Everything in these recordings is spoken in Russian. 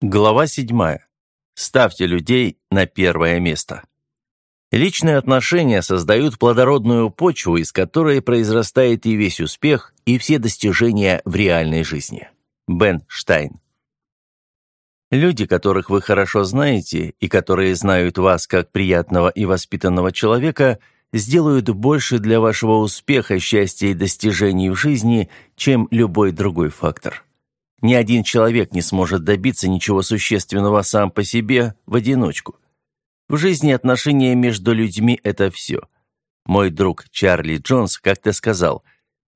Глава 7. Ставьте людей на первое место. Личные отношения создают плодородную почву, из которой произрастает и весь успех, и все достижения в реальной жизни. Бен Штайн. Люди, которых вы хорошо знаете, и которые знают вас как приятного и воспитанного человека, сделают больше для вашего успеха, счастья и достижений в жизни, чем любой другой фактор. Ни один человек не сможет добиться ничего существенного сам по себе в одиночку. В жизни отношения между людьми – это все. Мой друг Чарли Джонс как-то сказал,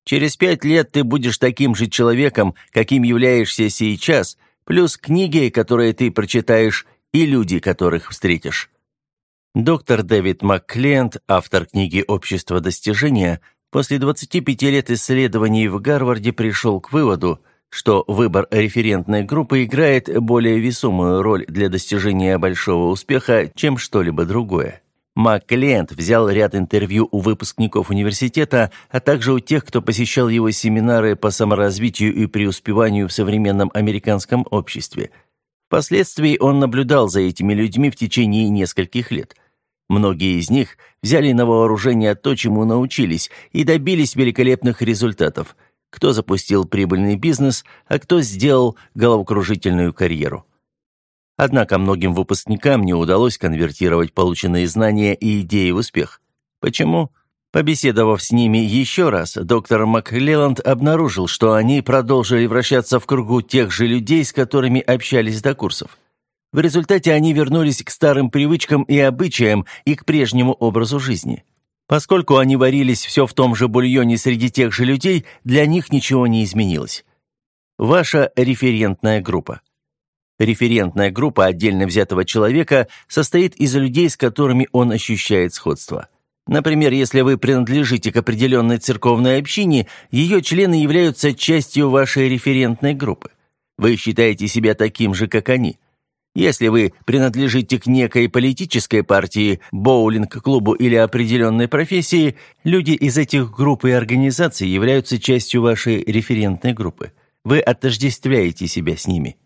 «Через пять лет ты будешь таким же человеком, каким являешься сейчас, плюс книги, которые ты прочитаешь, и люди, которых встретишь». Доктор Дэвид МакКленд, автор книги «Общество достижения», после 25 лет исследований в Гарварде пришел к выводу – что выбор референтной группы играет более весомую роль для достижения большого успеха, чем что-либо другое. МакКлиент взял ряд интервью у выпускников университета, а также у тех, кто посещал его семинары по саморазвитию и преуспеванию в современном американском обществе. Впоследствии он наблюдал за этими людьми в течение нескольких лет. Многие из них взяли на вооружение то, чему научились, и добились великолепных результатов – кто запустил прибыльный бизнес, а кто сделал головокружительную карьеру. Однако многим выпускникам не удалось конвертировать полученные знания и идеи в успех. Почему? Побеседовав с ними еще раз, доктор МакЛеланд обнаружил, что они продолжили вращаться в кругу тех же людей, с которыми общались до курсов. В результате они вернулись к старым привычкам и обычаям и к прежнему образу жизни. Поскольку они варились все в том же бульоне среди тех же людей, для них ничего не изменилось. Ваша референтная группа. Референтная группа отдельно взятого человека состоит из людей, с которыми он ощущает сходство. Например, если вы принадлежите к определенной церковной общине, ее члены являются частью вашей референтной группы. Вы считаете себя таким же, как они – если вы принадлежите к некой политической партии, боулинг-клубу или определенной профессии, люди из этих групп и организаций являются частью вашей референтной группы. Вы отождествляете себя с ними.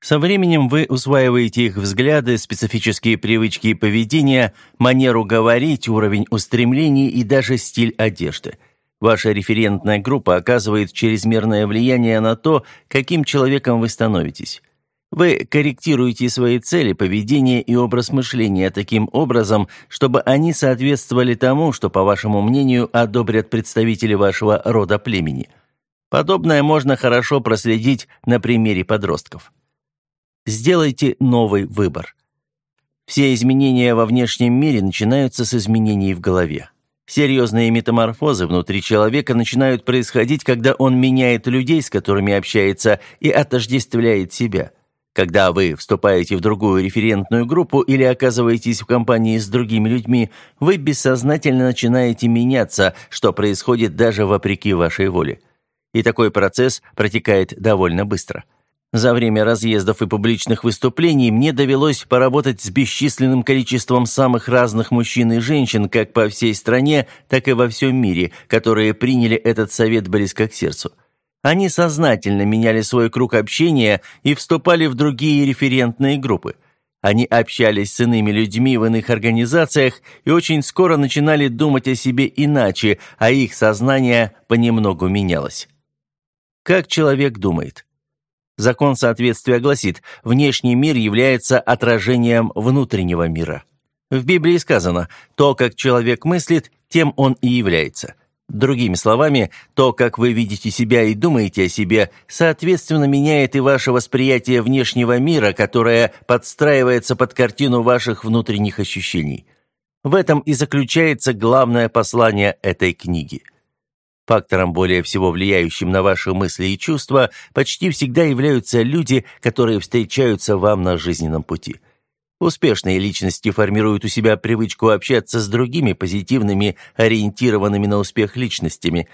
Со временем вы усваиваете их взгляды, специфические привычки и поведения, манеру говорить, уровень устремлений и даже стиль одежды. Ваша референтная группа оказывает чрезмерное влияние на то, каким человеком вы становитесь. Вы корректируете свои цели, поведение и образ мышления таким образом, чтобы они соответствовали тому, что, по вашему мнению, одобрят представители вашего рода племени. Подобное можно хорошо проследить на примере подростков. Сделайте новый выбор. Все изменения во внешнем мире начинаются с изменений в голове. Серьезные метаморфозы внутри человека начинают происходить, когда он меняет людей, с которыми общается, и отождествляет себя – когда вы вступаете в другую референтную группу или оказываетесь в компании с другими людьми, вы бессознательно начинаете меняться, что происходит даже вопреки вашей воле. И такой процесс протекает довольно быстро. За время разъездов и публичных выступлений мне довелось поработать с бесчисленным количеством самых разных мужчин и женщин как по всей стране, так и во всем мире, которые приняли этот совет близко к сердцу. Они сознательно меняли свой круг общения и вступали в другие референтные группы. Они общались с иными людьми в иных организациях и очень скоро начинали думать о себе иначе, а их сознание понемногу менялось. Как человек думает? Закон соответствия гласит, внешний мир является отражением внутреннего мира. В Библии сказано, то, как человек мыслит, тем он и является – Другими словами, то, как вы видите себя и думаете о себе, соответственно меняет и ваше восприятие внешнего мира, которое подстраивается под картину ваших внутренних ощущений. В этом и заключается главное послание этой книги. Фактором, более всего влияющим на ваши мысли и чувства, почти всегда являются люди, которые встречаются вам на жизненном пути – Успешные личности формируют у себя привычку общаться с другими позитивными, ориентированными на успех личностями.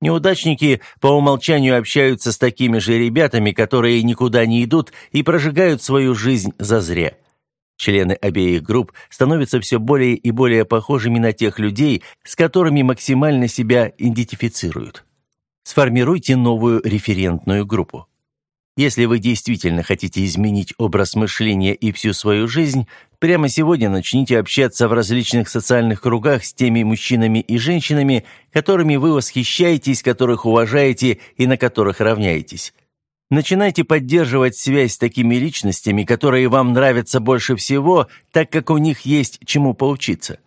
Неудачники по умолчанию общаются с такими же ребятами, которые никуда не идут и прожигают свою жизнь зазря. Члены обеих групп становятся все более и более похожими на тех людей, с которыми максимально себя идентифицируют. Сформируйте новую референтную группу. Если вы действительно хотите изменить образ мышления и всю свою жизнь, прямо сегодня начните общаться в различных социальных кругах с теми мужчинами и женщинами, которыми вы восхищаетесь, которых уважаете и на которых равняетесь. Начинайте поддерживать связь с такими личностями, которые вам нравятся больше всего, так как у них есть чему поучиться.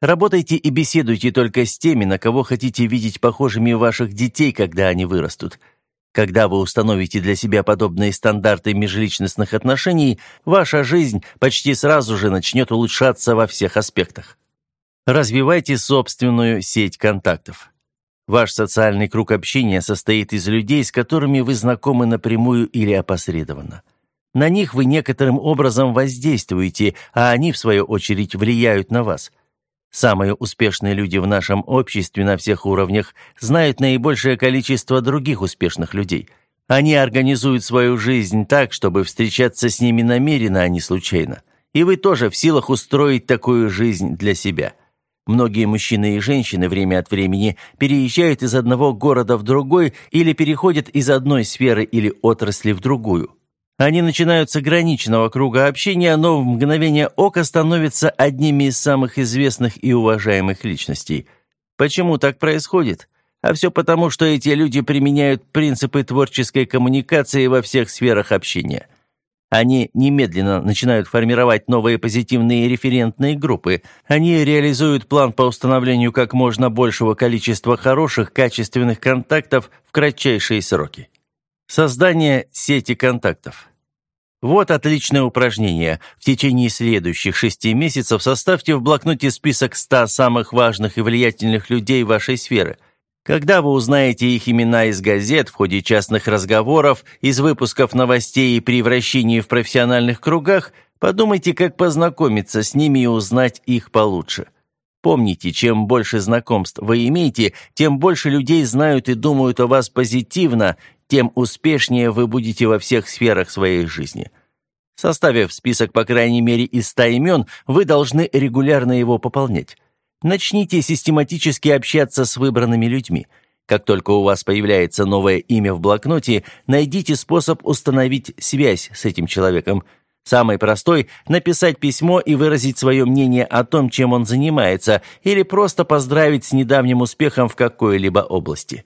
Работайте и беседуйте только с теми, на кого хотите видеть похожими ваших детей, когда они вырастут – когда вы установите для себя подобные стандарты межличностных отношений, ваша жизнь почти сразу же начнет улучшаться во всех аспектах. Развивайте собственную сеть контактов. Ваш социальный круг общения состоит из людей, с которыми вы знакомы напрямую или опосредованно. На них вы некоторым образом воздействуете, а они, в свою очередь, влияют на вас – Самые успешные люди в нашем обществе на всех уровнях знают наибольшее количество других успешных людей. Они организуют свою жизнь так, чтобы встречаться с ними намеренно, а не случайно. И вы тоже в силах устроить такую жизнь для себя. Многие мужчины и женщины время от времени переезжают из одного города в другой или переходят из одной сферы или отрасли в другую. Они начинают с ограниченного круга общения, но в мгновение ока становятся одними из самых известных и уважаемых личностей. Почему так происходит? А все потому, что эти люди применяют принципы творческой коммуникации во всех сферах общения. Они немедленно начинают формировать новые позитивные референтные группы. Они реализуют план по установлению как можно большего количества хороших, качественных контактов в кратчайшие сроки. Создание сети контактов. Вот отличное упражнение. В течение следующих шести месяцев составьте в блокноте список 100 самых важных и влиятельных людей вашей сферы. Когда вы узнаете их имена из газет, в ходе частных разговоров, из выпусков новостей и при вращении в профессиональных кругах, подумайте, как познакомиться с ними и узнать их получше. Помните, чем больше знакомств вы имеете, тем больше людей знают и думают о вас позитивно, тем успешнее вы будете во всех сферах своей жизни. Составив список, по крайней мере, из ста имен, вы должны регулярно его пополнять. Начните систематически общаться с выбранными людьми. Как только у вас появляется новое имя в блокноте, найдите способ установить связь с этим человеком. Самый простой – написать письмо и выразить свое мнение о том, чем он занимается, или просто поздравить с недавним успехом в какой-либо области.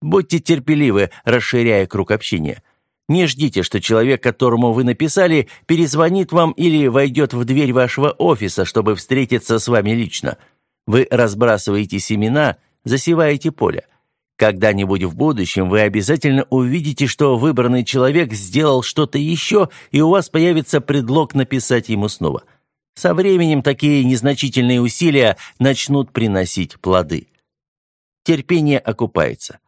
Будьте терпеливы, расширяя круг общения. Не ждите, что человек, которому вы написали, перезвонит вам или войдет в дверь вашего офиса, чтобы встретиться с вами лично. Вы разбрасываете семена, засеваете поле. Когда-нибудь в будущем вы обязательно увидите, что выбранный человек сделал что-то еще, и у вас появится предлог написать ему снова. Со временем такие незначительные усилия начнут приносить плоды. Терпение окупается.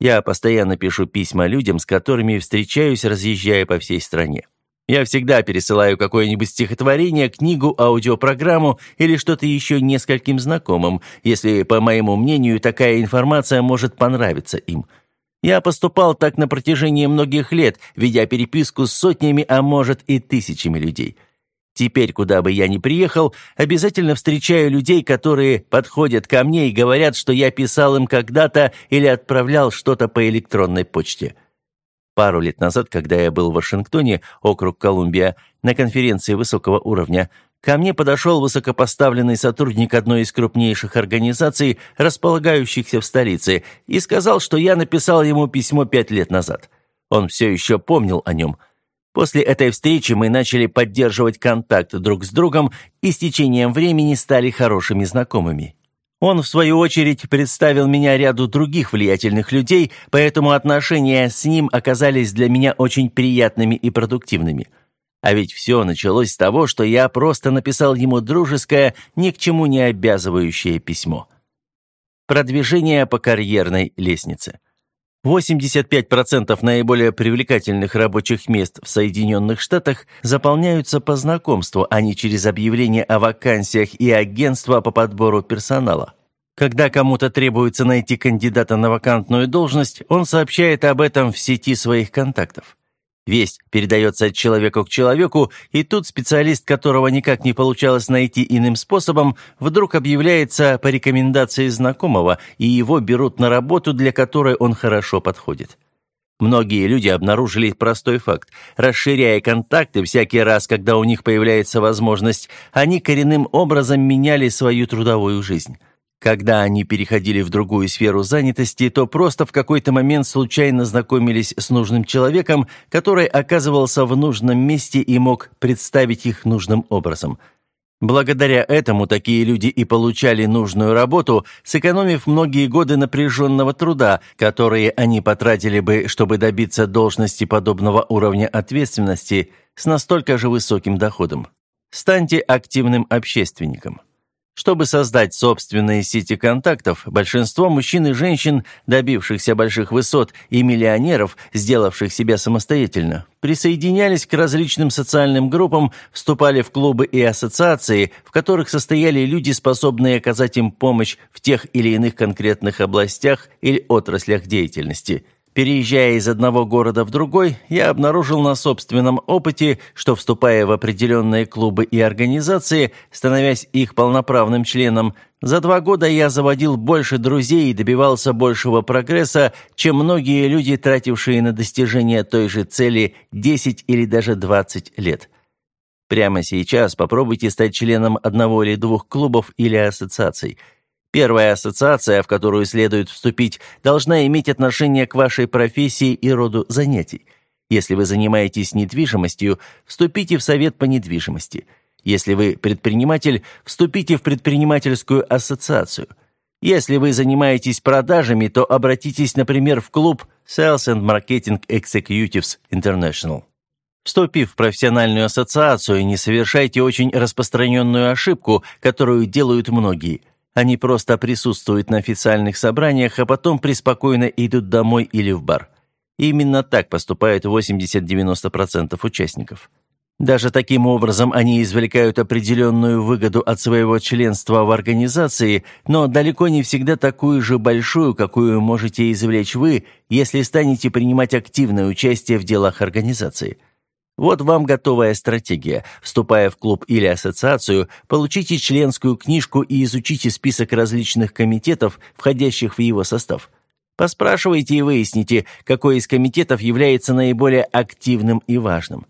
Я постоянно пишу письма людям, с которыми встречаюсь, разъезжая по всей стране. Я всегда пересылаю какое-нибудь стихотворение, книгу, аудиопрограмму или что-то еще нескольким знакомым, если, по моему мнению, такая информация может понравиться им. Я поступал так на протяжении многих лет, ведя переписку с сотнями, а может и тысячами людей – Теперь, куда бы я ни приехал, обязательно встречаю людей, которые подходят ко мне и говорят, что я писал им когда-то или отправлял что-то по электронной почте. Пару лет назад, когда я был в Вашингтоне, округ Колумбия, на конференции высокого уровня, ко мне подошел высокопоставленный сотрудник одной из крупнейших организаций, располагающихся в столице, и сказал, что я написал ему письмо пять лет назад. Он все еще помнил о нем – После этой встречи мы начали поддерживать контакт друг с другом и с течением времени стали хорошими знакомыми. Он, в свою очередь, представил меня ряду других влиятельных людей, поэтому отношения с ним оказались для меня очень приятными и продуктивными. А ведь все началось с того, что я просто написал ему дружеское, ни к чему не обязывающее письмо. Продвижение по карьерной лестнице. 85% наиболее привлекательных рабочих мест в Соединенных Штатах заполняются по знакомству, а не через объявления о вакансиях и агентства по подбору персонала. Когда кому-то требуется найти кандидата на вакантную должность, он сообщает об этом в сети своих контактов. Весть передается от человека к человеку, и тут специалист, которого никак не получалось найти иным способом, вдруг объявляется по рекомендации знакомого, и его берут на работу, для которой он хорошо подходит. Многие люди обнаружили простой факт. Расширяя контакты всякий раз, когда у них появляется возможность, они коренным образом меняли свою трудовую жизнь. Когда они переходили в другую сферу занятости, то просто в какой-то момент случайно знакомились с нужным человеком, который оказывался в нужном месте и мог представить их нужным образом – Благодаря этому такие люди и получали нужную работу, сэкономив многие годы напряженного труда, которые они потратили бы, чтобы добиться должности подобного уровня ответственности с настолько же высоким доходом. Станьте активным общественником. Чтобы создать собственные сети контактов, большинство мужчин и женщин, добившихся больших высот, и миллионеров, сделавших себя самостоятельно, присоединялись к различным социальным группам, вступали в клубы и ассоциации, в которых состояли люди, способные оказать им помощь в тех или иных конкретных областях или отраслях деятельности – Переезжая из одного города в другой, я обнаружил на собственном опыте, что, вступая в определенные клубы и организации, становясь их полноправным членом, за два года я заводил больше друзей и добивался большего прогресса, чем многие люди, тратившие на достижение той же цели 10 или даже 20 лет. Прямо сейчас попробуйте стать членом одного или двух клубов или ассоциаций – Первая ассоциация, в которую следует вступить, должна иметь отношение к вашей профессии и роду занятий. Если вы занимаетесь недвижимостью, вступите в совет по недвижимости. Если вы предприниматель, вступите в предпринимательскую ассоциацию. Если вы занимаетесь продажами, то обратитесь, например, в клуб Sales and Marketing Executives International. Вступив в профессиональную ассоциацию, не совершайте очень распространенную ошибку, которую делают многие – они просто присутствуют на официальных собраниях, а потом преспокойно идут домой или в бар. Именно так поступают 80-90% участников. Даже таким образом они извлекают определенную выгоду от своего членства в организации, но далеко не всегда такую же большую, какую можете извлечь вы, если станете принимать активное участие в делах организации – вот вам готовая стратегия. Вступая в клуб или ассоциацию, получите членскую книжку и изучите список различных комитетов, входящих в его состав. Поспрашивайте и выясните, какой из комитетов является наиболее активным и важным.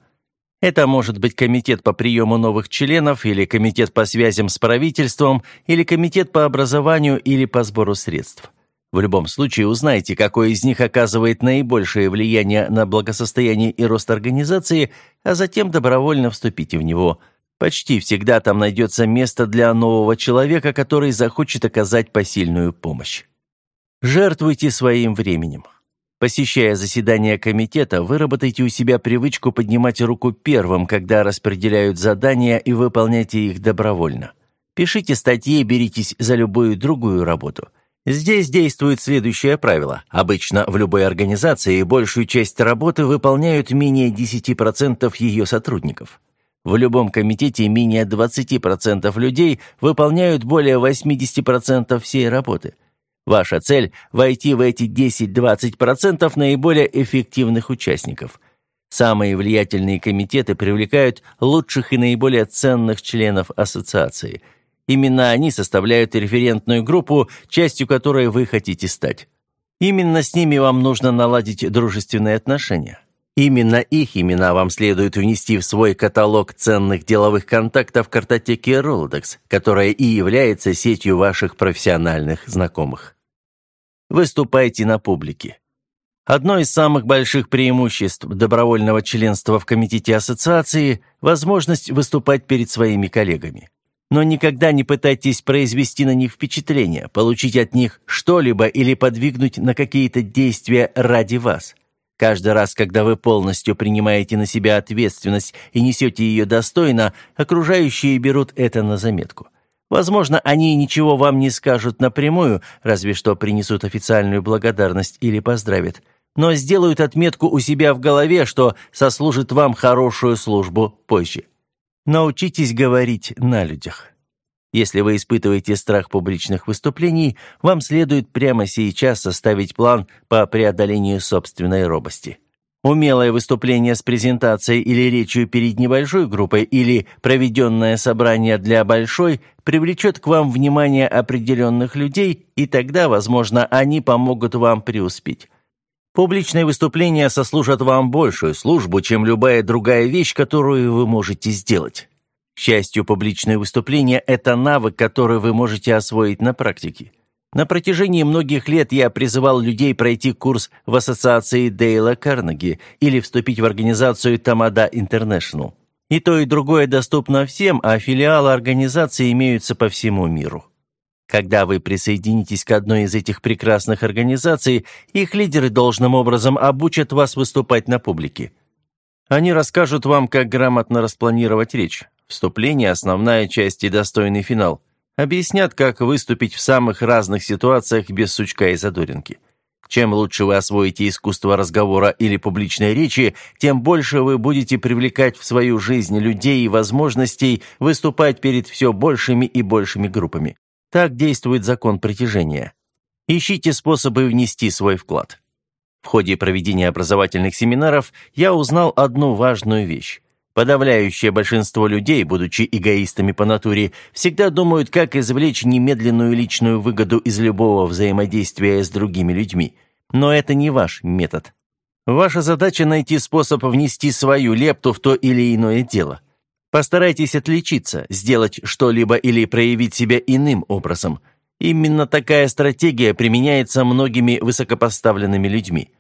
Это может быть комитет по приему новых членов, или комитет по связям с правительством, или комитет по образованию или по сбору средств. В любом случае узнайте, какой из них оказывает наибольшее влияние на благосостояние и рост организации, а затем добровольно вступите в него. Почти всегда там найдется место для нового человека, который захочет оказать посильную помощь. Жертвуйте своим временем. Посещая заседания комитета, выработайте у себя привычку поднимать руку первым, когда распределяют задания и выполняйте их добровольно. Пишите статьи, беритесь за любую другую работу – Здесь действует следующее правило. Обычно в любой организации большую часть работы выполняют менее 10% ее сотрудников. В любом комитете менее 20% людей выполняют более 80% всей работы. Ваша цель – войти в эти 10-20% наиболее эффективных участников. Самые влиятельные комитеты привлекают лучших и наиболее ценных членов ассоциации – Именно они составляют референтную группу, частью которой вы хотите стать. Именно с ними вам нужно наладить дружественные отношения. Именно их имена вам следует внести в свой каталог ценных деловых контактов картотеки Rolodex, которая и является сетью ваших профессиональных знакомых. Выступайте на публике. Одно из самых больших преимуществ добровольного членства в комитете ассоциации – возможность выступать перед своими коллегами но никогда не пытайтесь произвести на них впечатление, получить от них что-либо или подвигнуть на какие-то действия ради вас. Каждый раз, когда вы полностью принимаете на себя ответственность и несете ее достойно, окружающие берут это на заметку. Возможно, они ничего вам не скажут напрямую, разве что принесут официальную благодарность или поздравят, но сделают отметку у себя в голове, что сослужит вам хорошую службу позже. Научитесь говорить на людях. Если вы испытываете страх публичных выступлений, вам следует прямо сейчас составить план по преодолению собственной робости. Умелое выступление с презентацией или речью перед небольшой группой или проведенное собрание для большой привлечет к вам внимание определенных людей, и тогда, возможно, они помогут вам преуспеть. Публичные выступления сослужат вам большую службу, чем любая другая вещь, которую вы можете сделать. К счастью, публичные выступления – это навык, который вы можете освоить на практике. На протяжении многих лет я призывал людей пройти курс в ассоциации Дейла Карнеги или вступить в организацию Тамада Интернешнл. И то, и другое доступно всем, а филиалы организации имеются по всему миру. Когда вы присоединитесь к одной из этих прекрасных организаций, их лидеры должным образом обучат вас выступать на публике. Они расскажут вам, как грамотно распланировать речь, вступление, основная часть и достойный финал. Объяснят, как выступить в самых разных ситуациях без сучка и задоринки. Чем лучше вы освоите искусство разговора или публичной речи, тем больше вы будете привлекать в свою жизнь людей и возможностей выступать перед все большими и большими группами. Так действует закон притяжения. Ищите способы внести свой вклад. В ходе проведения образовательных семинаров я узнал одну важную вещь. Подавляющее большинство людей, будучи эгоистами по натуре, всегда думают, как извлечь немедленную личную выгоду из любого взаимодействия с другими людьми. Но это не ваш метод. Ваша задача найти способ внести свою лепту в то или иное дело. Постарайтесь отличиться, сделать что-либо или проявить себя иным образом. Именно такая стратегия применяется многими высокопоставленными людьми.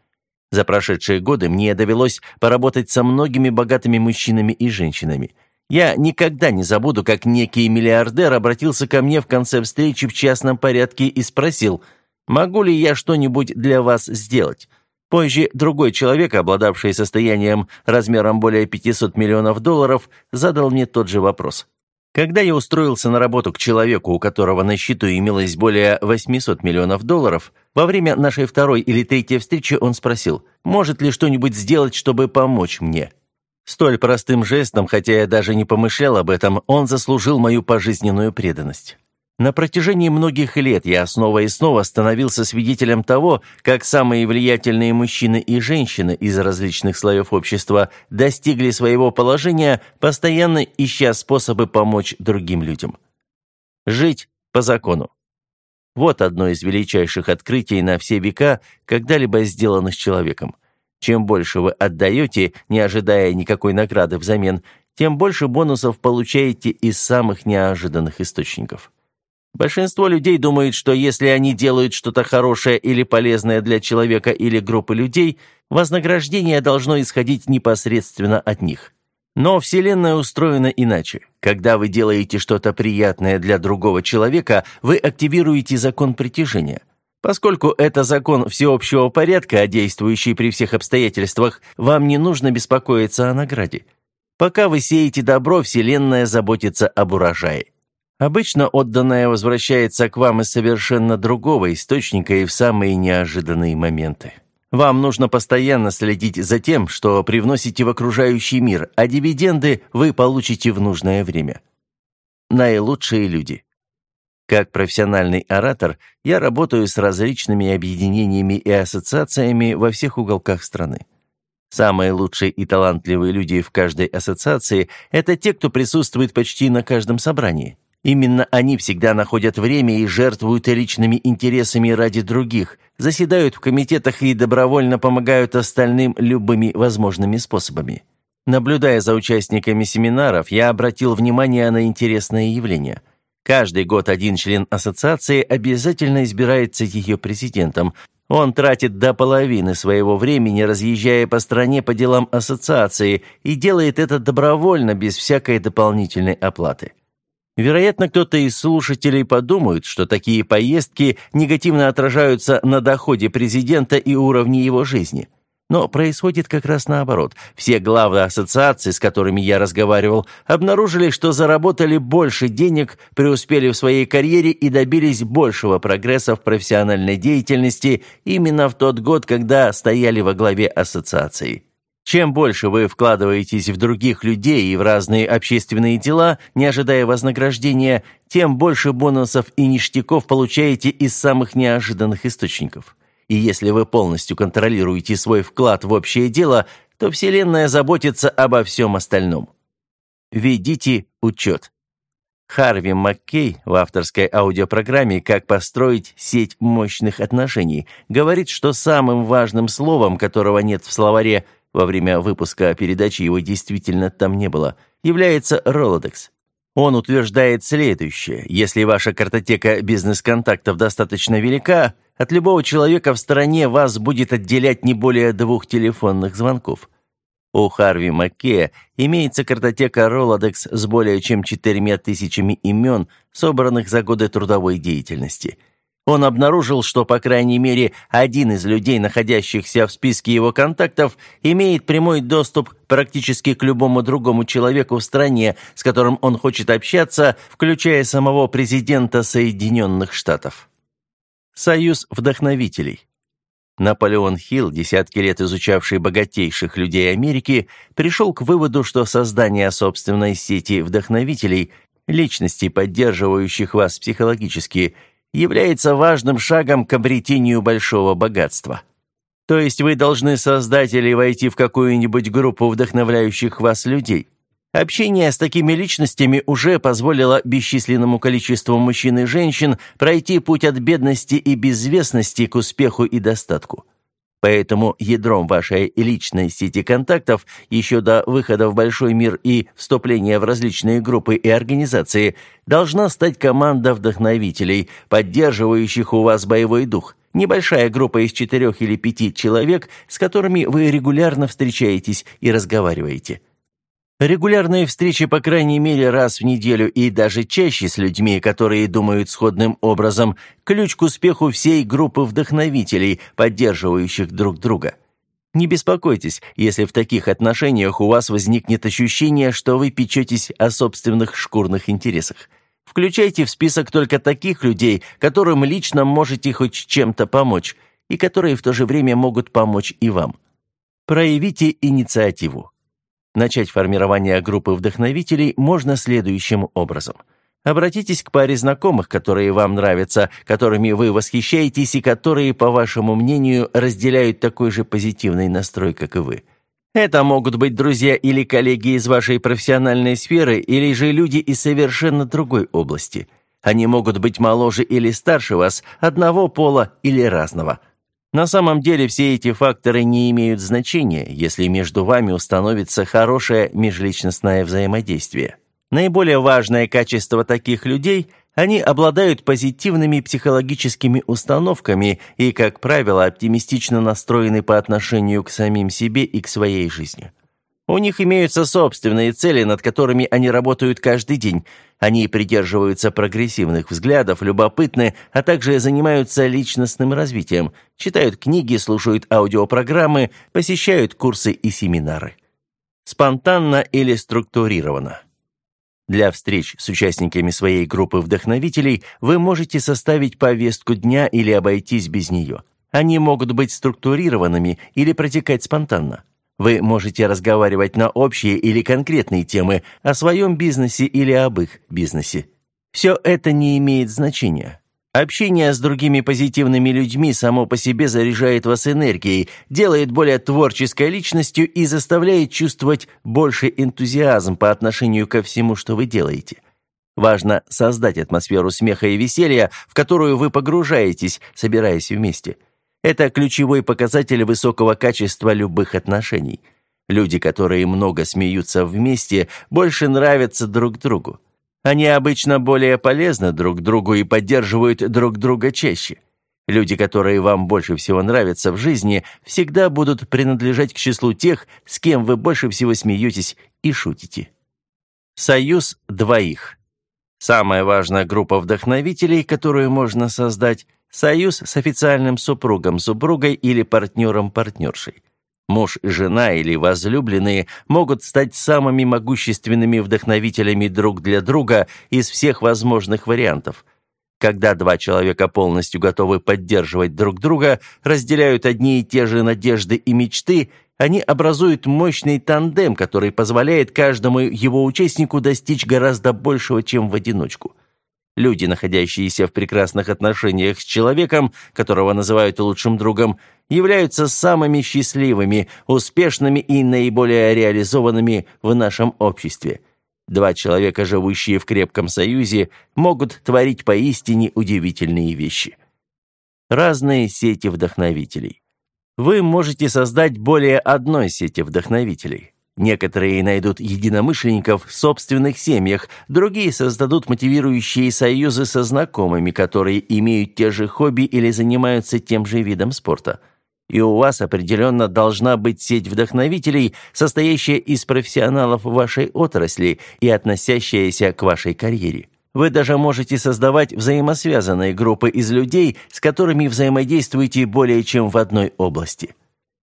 За прошедшие годы мне довелось поработать со многими богатыми мужчинами и женщинами. Я никогда не забуду, как некий миллиардер обратился ко мне в конце встречи в частном порядке и спросил, «Могу ли я что-нибудь для вас сделать?» Позже другой человек, обладавший состоянием размером более 500 миллионов долларов, задал мне тот же вопрос. Когда я устроился на работу к человеку, у которого на счету имелось более 800 миллионов долларов, во время нашей второй или третьей встречи он спросил, может ли что-нибудь сделать, чтобы помочь мне. Столь простым жестом, хотя я даже не помышлял об этом, он заслужил мою пожизненную преданность. На протяжении многих лет я снова и снова становился свидетелем того, как самые влиятельные мужчины и женщины из различных слоев общества достигли своего положения, постоянно ища способы помочь другим людям. Жить по закону. Вот одно из величайших открытий на все века, когда-либо сделанных человеком. Чем больше вы отдаете, не ожидая никакой награды взамен, тем больше бонусов получаете из самых неожиданных источников. Большинство людей думают, что если они делают что-то хорошее или полезное для человека или группы людей, вознаграждение должно исходить непосредственно от них. Но Вселенная устроена иначе. Когда вы делаете что-то приятное для другого человека, вы активируете закон притяжения. Поскольку это закон всеобщего порядка, действующий при всех обстоятельствах, вам не нужно беспокоиться о награде. Пока вы сеете добро, Вселенная заботится об урожае. Обычно отданное возвращается к вам из совершенно другого источника и в самые неожиданные моменты. Вам нужно постоянно следить за тем, что привносите в окружающий мир, а дивиденды вы получите в нужное время. Наилучшие люди. Как профессиональный оратор, я работаю с различными объединениями и ассоциациями во всех уголках страны. Самые лучшие и талантливые люди в каждой ассоциации – это те, кто присутствует почти на каждом собрании. Именно они всегда находят время и жертвуют личными интересами ради других, заседают в комитетах и добровольно помогают остальным любыми возможными способами. Наблюдая за участниками семинаров, я обратил внимание на интересное явление. Каждый год один член ассоциации обязательно избирается ее президентом. Он тратит до половины своего времени, разъезжая по стране по делам ассоциации, и делает это добровольно, без всякой дополнительной оплаты. Вероятно, кто-то из слушателей подумает, что такие поездки негативно отражаются на доходе президента и уровне его жизни. Но происходит как раз наоборот. Все главы ассоциаций, с которыми я разговаривал, обнаружили, что заработали больше денег, преуспели в своей карьере и добились большего прогресса в профессиональной деятельности именно в тот год, когда стояли во главе ассоциации. Чем больше вы вкладываетесь в других людей и в разные общественные дела, не ожидая вознаграждения, тем больше бонусов и ништяков получаете из самых неожиданных источников. И если вы полностью контролируете свой вклад в общее дело, то Вселенная заботится обо всем остальном. Ведите учет. Харви Маккей в авторской аудиопрограмме «Как построить сеть мощных отношений» говорит, что самым важным словом, которого нет в словаре, во время выпуска передачи его действительно там не было, является Rolodex. Он утверждает следующее. Если ваша картотека бизнес-контактов достаточно велика, от любого человека в стране вас будет отделять не более двух телефонных звонков. У Харви Маккея имеется картотека Rolodex с более чем четырьмя тысячами имен, собранных за годы трудовой деятельности. Он обнаружил, что, по крайней мере, один из людей, находящихся в списке его контактов, имеет прямой доступ практически к любому другому человеку в стране, с которым он хочет общаться, включая самого президента Соединенных Штатов. Союз вдохновителей. Наполеон Хилл, десятки лет изучавший богатейших людей Америки, пришел к выводу, что создание собственной сети вдохновителей, личностей, поддерживающих вас психологически, является важным шагом к обретению большого богатства. То есть вы должны создать или войти в какую-нибудь группу вдохновляющих вас людей – Общение с такими личностями уже позволило бесчисленному количеству мужчин и женщин пройти путь от бедности и безвестности к успеху и достатку. Поэтому ядром вашей личной сети контактов еще до выхода в большой мир и вступления в различные группы и организации должна стать команда вдохновителей, поддерживающих у вас боевой дух. Небольшая группа из четырех или пяти человек, с которыми вы регулярно встречаетесь и разговариваете. Регулярные встречи по крайней мере раз в неделю и даже чаще с людьми, которые думают сходным образом, ключ к успеху всей группы вдохновителей, поддерживающих друг друга. Не беспокойтесь, если в таких отношениях у вас возникнет ощущение, что вы печетесь о собственных шкурных интересах. Включайте в список только таких людей, которым лично можете хоть чем-то помочь, и которые в то же время могут помочь и вам. Проявите инициативу. Начать формирование группы вдохновителей можно следующим образом. Обратитесь к паре знакомых, которые вам нравятся, которыми вы восхищаетесь и которые, по вашему мнению, разделяют такой же позитивный настрой, как и вы. Это могут быть друзья или коллеги из вашей профессиональной сферы, или же люди из совершенно другой области. Они могут быть моложе или старше вас, одного пола или разного – на самом деле все эти факторы не имеют значения, если между вами установится хорошее межличностное взаимодействие. Наиболее важное качество таких людей – они обладают позитивными психологическими установками и, как правило, оптимистично настроены по отношению к самим себе и к своей жизни. У них имеются собственные цели, над которыми они работают каждый день. Они придерживаются прогрессивных взглядов, любопытны, а также занимаются личностным развитием, читают книги, слушают аудиопрограммы, посещают курсы и семинары. Спонтанно или структурированно. Для встреч с участниками своей группы вдохновителей вы можете составить повестку дня или обойтись без нее. Они могут быть структурированными или протекать спонтанно. Вы можете разговаривать на общие или конкретные темы о своем бизнесе или об их бизнесе. Все это не имеет значения. Общение с другими позитивными людьми само по себе заряжает вас энергией, делает более творческой личностью и заставляет чувствовать больше энтузиазм по отношению ко всему, что вы делаете. Важно создать атмосферу смеха и веселья, в которую вы погружаетесь, собираясь вместе – это ключевой показатель высокого качества любых отношений. Люди, которые много смеются вместе, больше нравятся друг другу. Они обычно более полезны друг другу и поддерживают друг друга чаще. Люди, которые вам больше всего нравятся в жизни, всегда будут принадлежать к числу тех, с кем вы больше всего смеетесь и шутите. Союз двоих. Самая важная группа вдохновителей, которую можно создать – Союз с официальным супругом, супругой или партнером-партнершей. Муж и жена или возлюбленные могут стать самыми могущественными вдохновителями друг для друга из всех возможных вариантов. Когда два человека полностью готовы поддерживать друг друга, разделяют одни и те же надежды и мечты, они образуют мощный тандем, который позволяет каждому его участнику достичь гораздо большего, чем в одиночку. Люди, находящиеся в прекрасных отношениях с человеком, которого называют лучшим другом, являются самыми счастливыми, успешными и наиболее реализованными в нашем обществе. Два человека, живущие в крепком союзе, могут творить поистине удивительные вещи. Разные сети вдохновителей. Вы можете создать более одной сети вдохновителей. Некоторые найдут единомышленников в собственных семьях, другие создадут мотивирующие союзы со знакомыми, которые имеют те же хобби или занимаются тем же видом спорта. И у вас определенно должна быть сеть вдохновителей, состоящая из профессионалов вашей отрасли и относящаяся к вашей карьере. Вы даже можете создавать взаимосвязанные группы из людей, с которыми взаимодействуете более чем в одной области.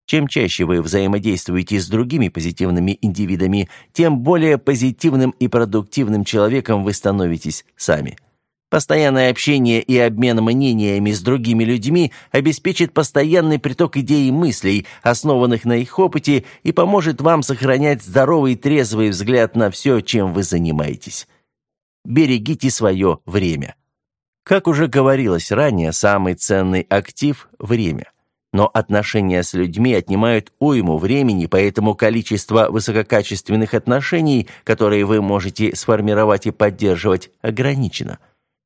Чем чаще вы взаимодействуете с другими позитивными индивидами, тем более позитивным и продуктивным человеком вы становитесь сами. Постоянное общение и обмен мнениями с другими людьми обеспечит постоянный приток идей и мыслей, основанных на их опыте, и поможет вам сохранять здоровый и трезвый взгляд на все, чем вы занимаетесь. Берегите свое время. Как уже говорилось ранее, самый ценный актив – время. Но отношения с людьми отнимают уйму времени, поэтому количество высококачественных отношений, которые вы можете сформировать и поддерживать, ограничено.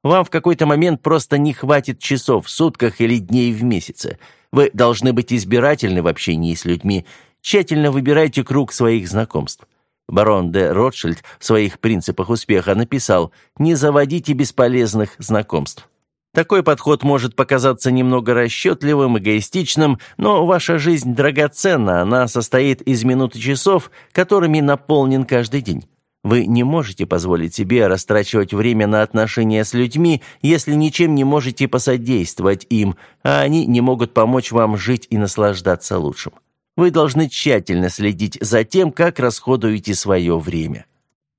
Вам в какой-то момент просто не хватит часов в сутках или дней в месяце. Вы должны быть избирательны в общении с людьми. Тщательно выбирайте круг своих знакомств. Барон де Ротшильд в своих принципах успеха написал «Не заводите бесполезных знакомств». Такой подход может показаться немного расчетливым, эгоистичным, но ваша жизнь драгоценна, она состоит из минут и часов, которыми наполнен каждый день. Вы не можете позволить себе растрачивать время на отношения с людьми, если ничем не можете посодействовать им, а они не могут помочь вам жить и наслаждаться лучшим. Вы должны тщательно следить за тем, как расходуете свое время.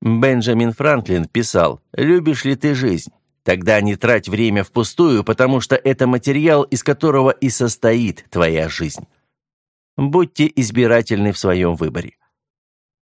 Бенджамин Франклин писал «Любишь ли ты жизнь? Тогда не трать время впустую, потому что это материал, из которого и состоит твоя жизнь. Будьте избирательны в своем выборе.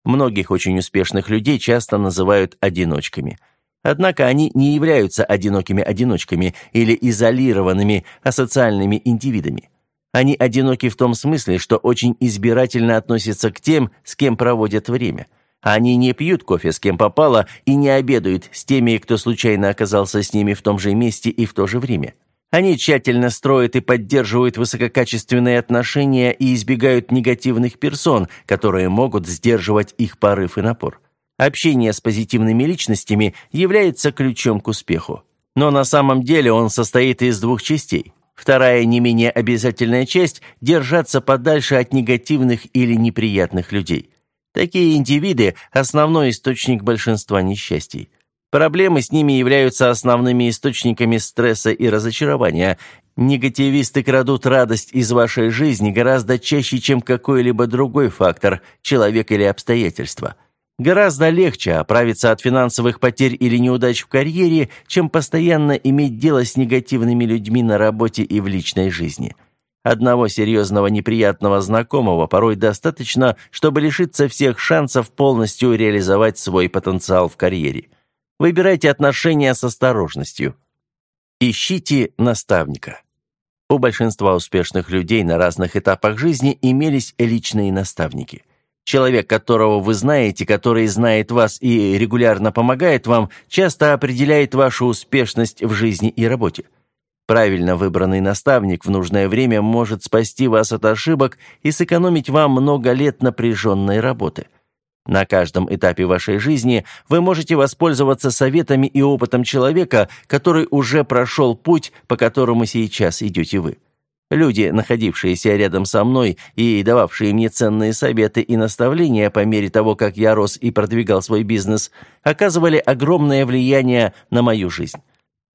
Многих очень успешных людей часто называют одиночками. Однако они не являются одинокими одиночками или изолированными асоциальными индивидами. Они одиноки в том смысле, что очень избирательно относятся к тем, с кем проводят время – они не пьют кофе с кем попало и не обедают с теми, кто случайно оказался с ними в том же месте и в то же время. Они тщательно строят и поддерживают высококачественные отношения и избегают негативных персон, которые могут сдерживать их порыв и напор. Общение с позитивными личностями является ключом к успеху. Но на самом деле он состоит из двух частей. Вторая, не менее обязательная часть – держаться подальше от негативных или неприятных людей – Такие индивиды – основной источник большинства несчастий. Проблемы с ними являются основными источниками стресса и разочарования. Негативисты крадут радость из вашей жизни гораздо чаще, чем какой-либо другой фактор – человек или обстоятельства. Гораздо легче оправиться от финансовых потерь или неудач в карьере, чем постоянно иметь дело с негативными людьми на работе и в личной жизни – Одного серьезного неприятного знакомого порой достаточно, чтобы лишиться всех шансов полностью реализовать свой потенциал в карьере. Выбирайте отношения с осторожностью. Ищите наставника. У большинства успешных людей на разных этапах жизни имелись личные наставники. Человек, которого вы знаете, который знает вас и регулярно помогает вам, часто определяет вашу успешность в жизни и работе. Правильно выбранный наставник в нужное время может спасти вас от ошибок и сэкономить вам много лет напряженной работы. На каждом этапе вашей жизни вы можете воспользоваться советами и опытом человека, который уже прошел путь, по которому сейчас идете вы. Люди, находившиеся рядом со мной и дававшие мне ценные советы и наставления по мере того, как я рос и продвигал свой бизнес, оказывали огромное влияние на мою жизнь.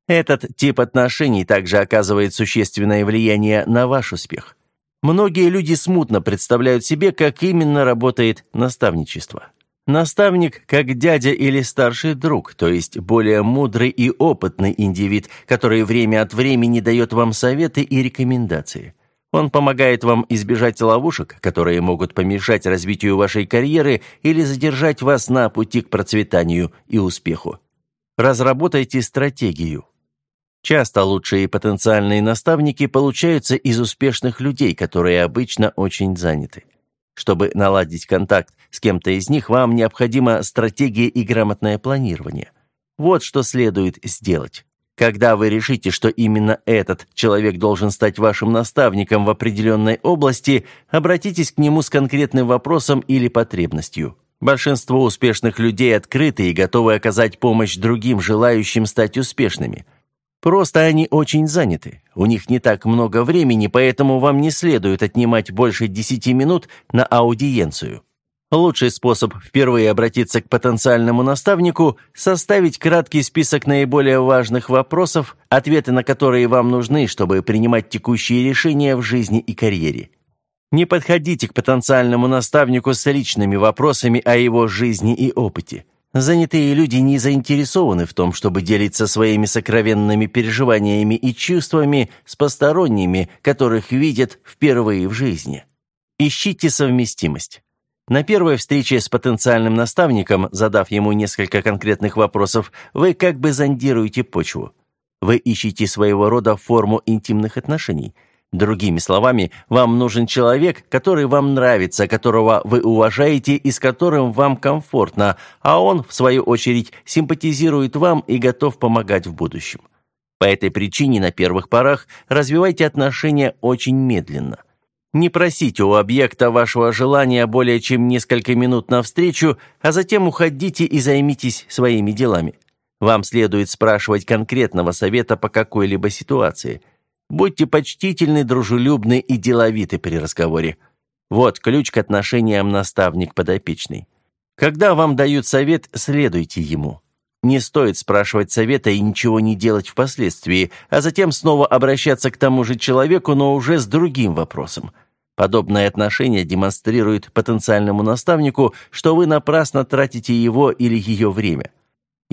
Этот тип отношений также оказывает существенное влияние на ваш успех. Многие люди смутно представляют себе, как именно работает наставничество. Наставник как дядя или старший друг, то есть более мудрый и опытный индивид, который время от времени дает вам советы и рекомендации. Он помогает вам избежать ловушек, которые могут помешать развитию вашей карьеры или задержать вас на пути к процветанию и успеху. Разработайте стратегию. Часто лучшие потенциальные наставники получаются из успешных людей, которые обычно очень заняты. Чтобы наладить контакт с кем-то из них, вам необходима стратегия и грамотное планирование. Вот что следует сделать. Когда вы решите, что именно этот человек должен стать вашим наставником в определенной области, обратитесь к нему с конкретным вопросом или потребностью. Большинство успешных людей открыты и готовы оказать помощь другим, желающим стать успешными. Просто они очень заняты. У них не так много времени, поэтому вам не следует отнимать больше 10 минут на аудиенцию. Лучший способ впервые обратиться к потенциальному наставнику – составить краткий список наиболее важных вопросов, ответы на которые вам нужны, чтобы принимать текущие решения в жизни и карьере. Не подходите к потенциальному наставнику с личными вопросами о его жизни и опыте. Занятые люди не заинтересованы в том, чтобы делиться своими сокровенными переживаниями и чувствами с посторонними, которых видят впервые в жизни. Ищите совместимость. На первой встрече с потенциальным наставником, задав ему несколько конкретных вопросов, вы как бы зондируете почву. Вы ищете своего рода форму интимных отношений – Другими словами, вам нужен человек, который вам нравится, которого вы уважаете и с которым вам комфортно, а он, в свою очередь, симпатизирует вам и готов помогать в будущем. По этой причине на первых порах развивайте отношения очень медленно. Не просите у объекта вашего желания более чем несколько минут навстречу, а затем уходите и займитесь своими делами. Вам следует спрашивать конкретного совета по какой-либо ситуации – Будьте почтительны, дружелюбны и деловиты при разговоре. Вот ключ к отношениям наставник-подопечный. Когда вам дают совет, следуйте ему. Не стоит спрашивать совета и ничего не делать впоследствии, а затем снова обращаться к тому же человеку, но уже с другим вопросом. Подобное отношение демонстрирует потенциальному наставнику, что вы напрасно тратите его или ее время.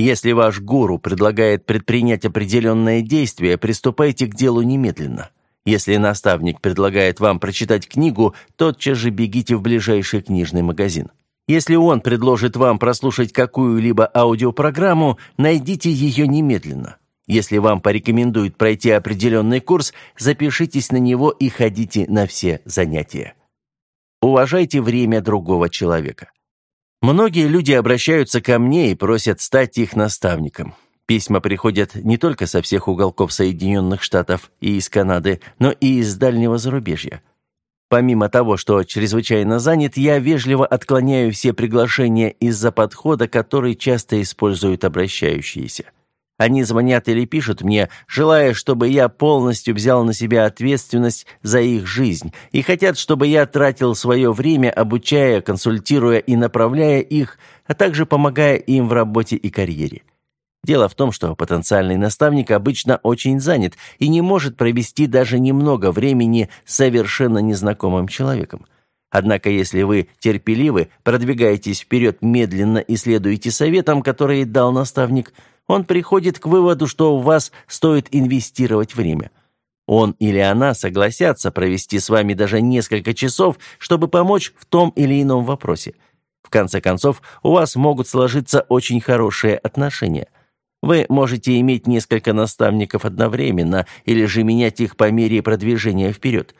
Если ваш гуру предлагает предпринять определенное действие, приступайте к делу немедленно. Если наставник предлагает вам прочитать книгу, тотчас же бегите в ближайший книжный магазин. Если он предложит вам прослушать какую-либо аудиопрограмму, найдите ее немедленно. Если вам порекомендуют пройти определенный курс, запишитесь на него и ходите на все занятия. Уважайте время другого человека. Многие люди обращаются ко мне и просят стать их наставником. Письма приходят не только со всех уголков Соединенных Штатов и из Канады, но и из дальнего зарубежья. Помимо того, что чрезвычайно занят, я вежливо отклоняю все приглашения из-за подхода, который часто используют обращающиеся. Они звонят или пишут мне, желая, чтобы я полностью взял на себя ответственность за их жизнь, и хотят, чтобы я тратил свое время, обучая, консультируя и направляя их, а также помогая им в работе и карьере. Дело в том, что потенциальный наставник обычно очень занят и не может провести даже немного времени с совершенно незнакомым человеком. Однако, если вы терпеливы, продвигаетесь вперед медленно и следуете советам, которые дал наставник – он приходит к выводу, что у вас стоит инвестировать время. Он или она согласятся провести с вами даже несколько часов, чтобы помочь в том или ином вопросе. В конце концов, у вас могут сложиться очень хорошие отношения. Вы можете иметь несколько наставников одновременно или же менять их по мере продвижения вперед.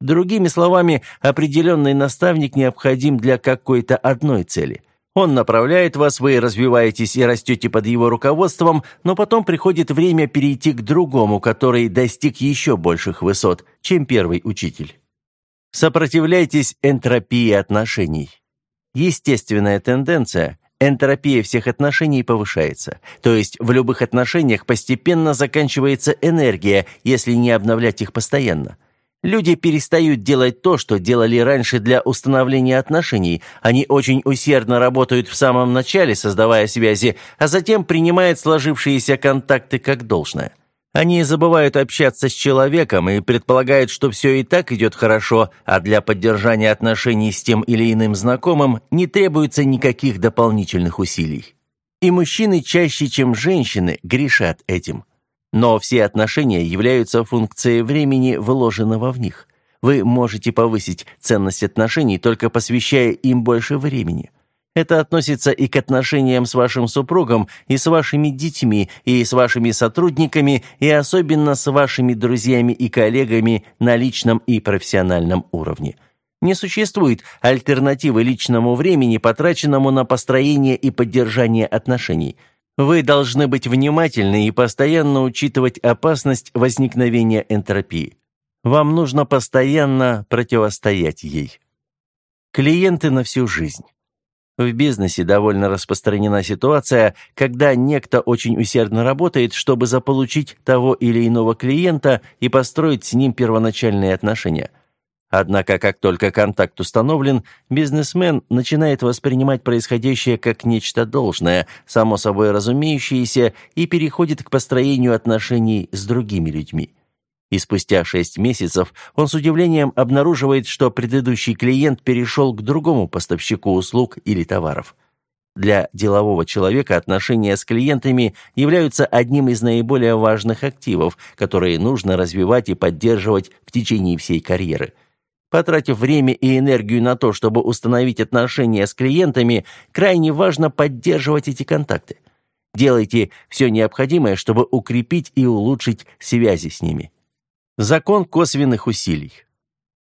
Другими словами, определенный наставник необходим для какой-то одной цели – он направляет вас, вы развиваетесь и растете под его руководством, но потом приходит время перейти к другому, который достиг еще больших высот, чем первый учитель. Сопротивляйтесь энтропии отношений. Естественная тенденция – энтропия всех отношений повышается. То есть в любых отношениях постепенно заканчивается энергия, если не обновлять их постоянно. Люди перестают делать то, что делали раньше для установления отношений. Они очень усердно работают в самом начале, создавая связи, а затем принимают сложившиеся контакты как должное. Они забывают общаться с человеком и предполагают, что все и так идет хорошо, а для поддержания отношений с тем или иным знакомым не требуется никаких дополнительных усилий. И мужчины чаще, чем женщины, грешат этим – но все отношения являются функцией времени, вложенного в них. Вы можете повысить ценность отношений, только посвящая им больше времени. Это относится и к отношениям с вашим супругом, и с вашими детьми, и с вашими сотрудниками, и особенно с вашими друзьями и коллегами на личном и профессиональном уровне. Не существует альтернативы личному времени, потраченному на построение и поддержание отношений. Вы должны быть внимательны и постоянно учитывать опасность возникновения энтропии. Вам нужно постоянно противостоять ей. Клиенты на всю жизнь. В бизнесе довольно распространена ситуация, когда некто очень усердно работает, чтобы заполучить того или иного клиента и построить с ним первоначальные отношения. Однако, как только контакт установлен, бизнесмен начинает воспринимать происходящее как нечто должное, само собой разумеющееся, и переходит к построению отношений с другими людьми. И спустя шесть месяцев он с удивлением обнаруживает, что предыдущий клиент перешел к другому поставщику услуг или товаров. Для делового человека отношения с клиентами являются одним из наиболее важных активов, которые нужно развивать и поддерживать в течение всей карьеры. Потратив время и энергию на то, чтобы установить отношения с клиентами, крайне важно поддерживать эти контакты. Делайте все необходимое, чтобы укрепить и улучшить связи с ними. Закон косвенных усилий.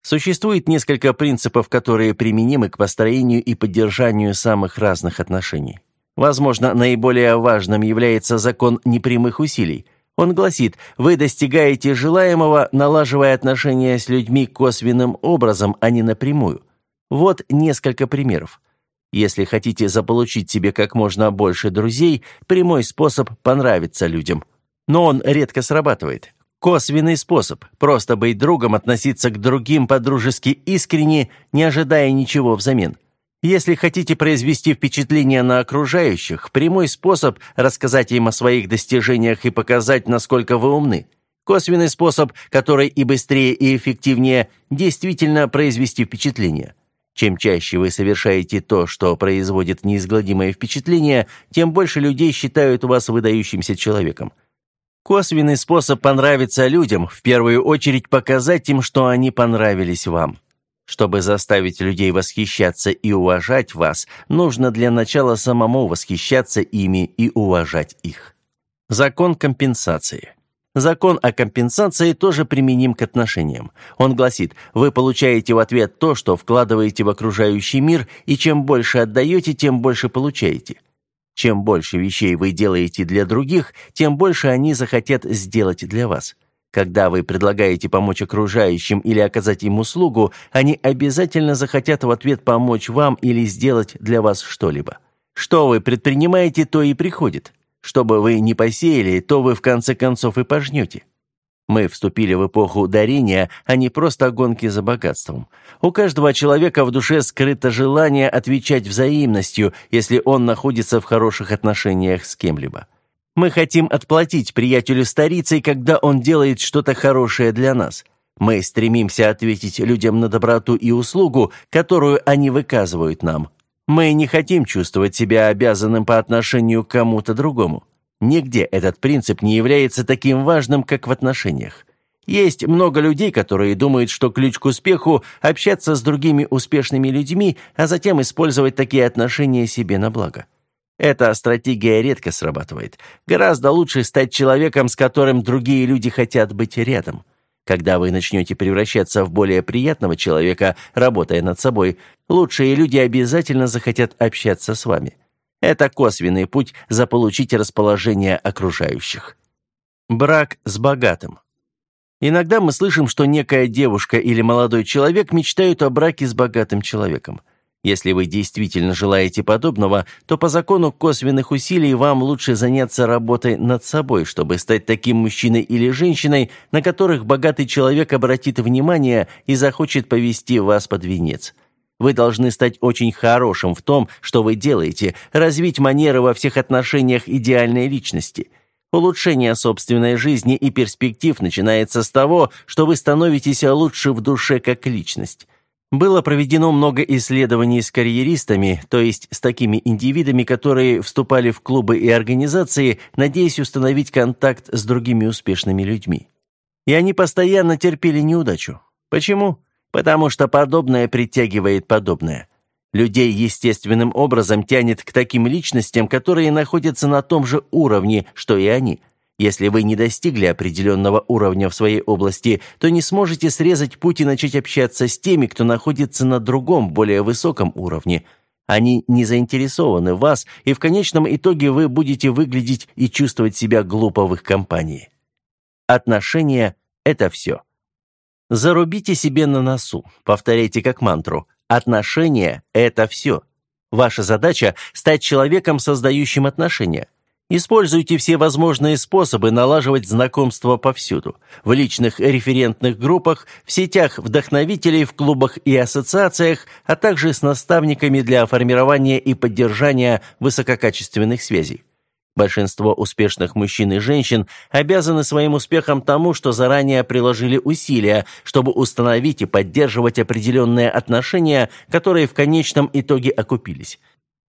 Существует несколько принципов, которые применимы к построению и поддержанию самых разных отношений. Возможно, наиболее важным является закон непрямых усилий. Он гласит, вы достигаете желаемого, налаживая отношения с людьми косвенным образом, а не напрямую. Вот несколько примеров. Если хотите заполучить себе как можно больше друзей, прямой способ понравиться людям. Но он редко срабатывает. Косвенный способ – просто быть другом, относиться к другим по-дружески искренне, не ожидая ничего взамен. Если хотите произвести впечатление на окружающих, прямой способ – рассказать им о своих достижениях и показать, насколько вы умны. Косвенный способ, который и быстрее, и эффективнее, действительно произвести впечатление. Чем чаще вы совершаете то, что производит неизгладимое впечатление, тем больше людей считают вас выдающимся человеком. Косвенный способ понравиться людям – в первую очередь показать им, что они понравились вам. Чтобы заставить людей восхищаться и уважать вас, нужно для начала самому восхищаться ими и уважать их. Закон компенсации. Закон о компенсации тоже применим к отношениям. Он гласит, вы получаете в ответ то, что вкладываете в окружающий мир, и чем больше отдаете, тем больше получаете. Чем больше вещей вы делаете для других, тем больше они захотят сделать для вас. Когда вы предлагаете помочь окружающим или оказать им услугу, они обязательно захотят в ответ помочь вам или сделать для вас что-либо. Что вы предпринимаете, то и приходит. Что бы вы ни посеяли, то вы в конце концов и пожнете. Мы вступили в эпоху дарения, а не просто гонки за богатством. У каждого человека в душе скрыто желание отвечать взаимностью, если он находится в хороших отношениях с кем-либо. Мы хотим отплатить приятелю старицей, когда он делает что-то хорошее для нас. Мы стремимся ответить людям на доброту и услугу, которую они выказывают нам. Мы не хотим чувствовать себя обязанным по отношению к кому-то другому. Нигде этот принцип не является таким важным, как в отношениях. Есть много людей, которые думают, что ключ к успеху – общаться с другими успешными людьми, а затем использовать такие отношения себе на благо. Эта стратегия редко срабатывает. Гораздо лучше стать человеком, с которым другие люди хотят быть рядом. Когда вы начнете превращаться в более приятного человека, работая над собой, лучшие люди обязательно захотят общаться с вами. Это косвенный путь заполучить расположение окружающих. Брак с богатым. Иногда мы слышим, что некая девушка или молодой человек мечтают о браке с богатым человеком. Если вы действительно желаете подобного, то по закону косвенных усилий вам лучше заняться работой над собой, чтобы стать таким мужчиной или женщиной, на которых богатый человек обратит внимание и захочет повести вас под венец. Вы должны стать очень хорошим в том, что вы делаете, развить манеры во всех отношениях идеальной личности. Улучшение собственной жизни и перспектив начинается с того, что вы становитесь лучше в душе как личность. Было проведено много исследований с карьеристами, то есть с такими индивидами, которые вступали в клубы и организации, надеясь установить контакт с другими успешными людьми. И они постоянно терпели неудачу. Почему? потому что подобное притягивает подобное. Людей естественным образом тянет к таким личностям, которые находятся на том же уровне, что и они. Если вы не достигли определенного уровня в своей области, то не сможете срезать путь и начать общаться с теми, кто находится на другом, более высоком уровне. Они не заинтересованы в вас, и в конечном итоге вы будете выглядеть и чувствовать себя глупо в их компании. Отношения – это все. Зарубите себе на носу, повторяйте как мантру. Отношения – это все. Ваша задача – стать человеком, создающим отношения. Используйте все возможные способы налаживать знакомства повсюду. В личных референтных группах, в сетях вдохновителей, в клубах и ассоциациях, а также с наставниками для формирования и поддержания высококачественных связей. Большинство успешных мужчин и женщин обязаны своим успехом тому, что заранее приложили усилия, чтобы установить и поддерживать определенные отношения, которые в конечном итоге окупились.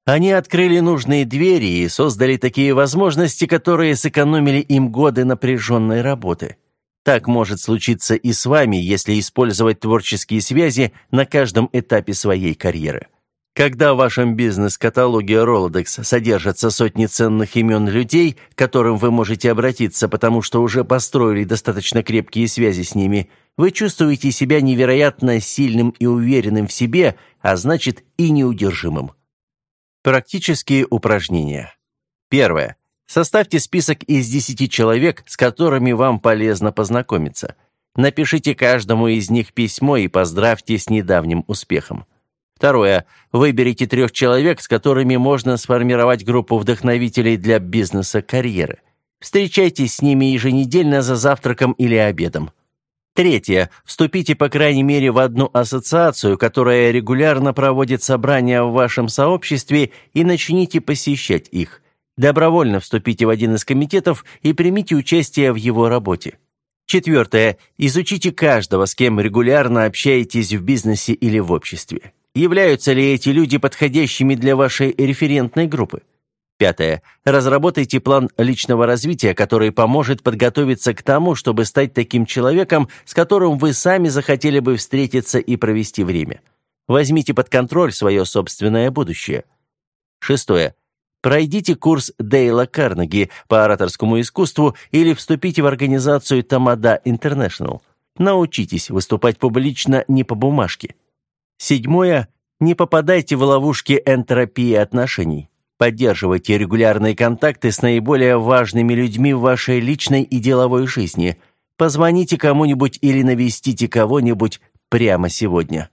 Они открыли нужные двери и создали такие возможности, которые сэкономили им годы напряженной работы. Так может случиться и с вами, если использовать творческие связи на каждом этапе своей карьеры. Когда в вашем бизнес-каталоге Rolodex содержатся сотни ценных имен людей, к которым вы можете обратиться, потому что уже построили достаточно крепкие связи с ними, вы чувствуете себя невероятно сильным и уверенным в себе, а значит и неудержимым. Практические упражнения. Первое. Составьте список из 10 человек, с которыми вам полезно познакомиться. Напишите каждому из них письмо и поздравьте с недавним успехом. Второе. Выберите трех человек, с которыми можно сформировать группу вдохновителей для бизнеса карьеры. Встречайтесь с ними еженедельно за завтраком или обедом. Третье. Вступите, по крайней мере, в одну ассоциацию, которая регулярно проводит собрания в вашем сообществе, и начните посещать их. Добровольно вступите в один из комитетов и примите участие в его работе. Четвертое. Изучите каждого, с кем регулярно общаетесь в бизнесе или в обществе. Являются ли эти люди подходящими для вашей референтной группы? Пятое. Разработайте план личного развития, который поможет подготовиться к тому, чтобы стать таким человеком, с которым вы сами захотели бы встретиться и провести время. Возьмите под контроль свое собственное будущее. Шестое. Пройдите курс Дейла Карнеги по ораторскому искусству или вступите в организацию Тамада International. Научитесь выступать публично не по бумажке. Седьмое. Не попадайте в ловушки энтропии отношений. Поддерживайте регулярные контакты с наиболее важными людьми в вашей личной и деловой жизни. Позвоните кому-нибудь или навестите кого-нибудь прямо сегодня.